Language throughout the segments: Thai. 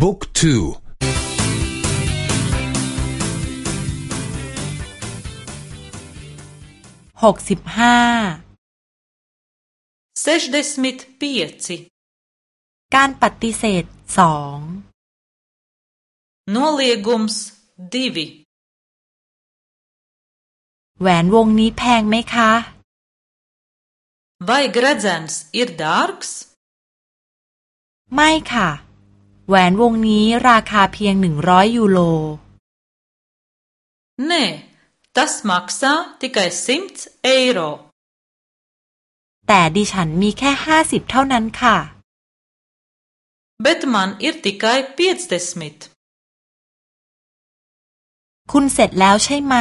บุ๊กทูหกสิบห้าเซชเดสมิทเปียซิการปฏิเสธสอง noliegums divi แหวนวงนี้แพงไหมคะ Vai gredzens ir dārgs? ไม่ค่ะ แหวนวงนี้ราคาเพียงหนึ่งร้อยยูโร Nē, tas maksā tikai simts eiro. แต่ดิฉันมีแค่ห้าสิบเท่านั้นค่ะ Bet man ir tikai piecdesmit. คุณเสร็จแล้วใช่ไหม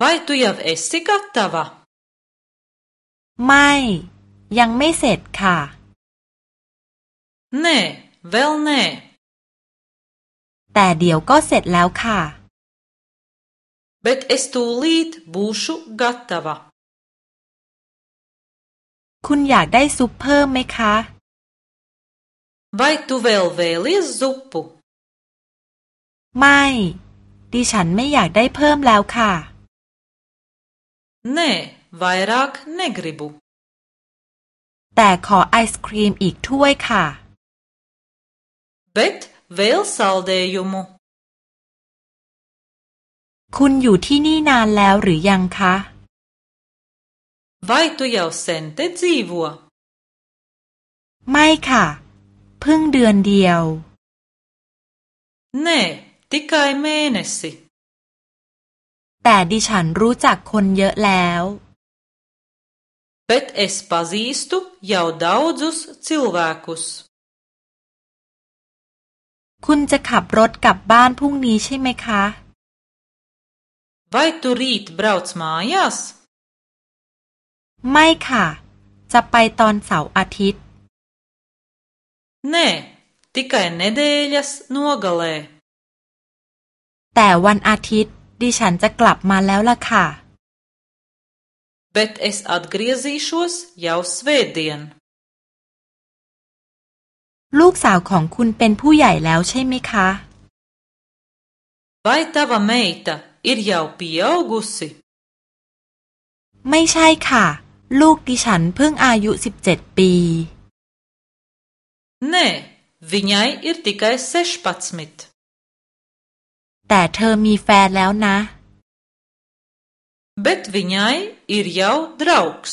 Vai tu jau esi gatava? ไม่ ยังไม่เสร็จค่ะ Nē, vēl nē. แต่เดี๋ยวก็เสร็จแล้วค่ะ Bet es tūlīt būšu gatava. คุณอยากได้ซุปเพิ่มไหมคะ Vai tu vēl vēlies zupu? ไม่ ดิฉันไม่อยากได้เพิ่มแล้วค่ะ Nē, vairāk negribu. แต่ขอไอศครีมอีกถ้วยค่ะ Bet vēl saldējumu. คุณอยู่ที่นี่นานแล้วหรือยังคะ Vai tu jau sen te dzīvo? ไม่ค่ะ เพิ่งเดือนเดียว Nē, tikai mēnesi. แต่ดิฉันรู้จักคนเยอะแล้ว Bet es pazīstu jau daudzus cilvēkus. คุณจะขับรถกลับบ้านพรุ่งนี้ใช่ไหมคะ Vai tu rīt brauc mājās? ไม่ค่ะ จะไปตอนเสาร์อาทิตย์ Nē, tikai nedēļas nogalē. แต่วันอาทิตย์ดิฉันจะกลับมาแล้วล่ะค่ะ Bet es atgriezīšos jau svētdien. ลูกสาวของคุณเป็นผู้ใหญ่แล้วใช่ไหมคะ Vai tava meita ir jau pieaugusi? ไม่ใช่ค่ะ ลูกดิฉันเพิ่งอายุสิบเจ็ดปี Nē, viņai ir tikai sešpadsmit. แต่เธอมีแฟนแล้วนะ Bet viņai ir jau draugs.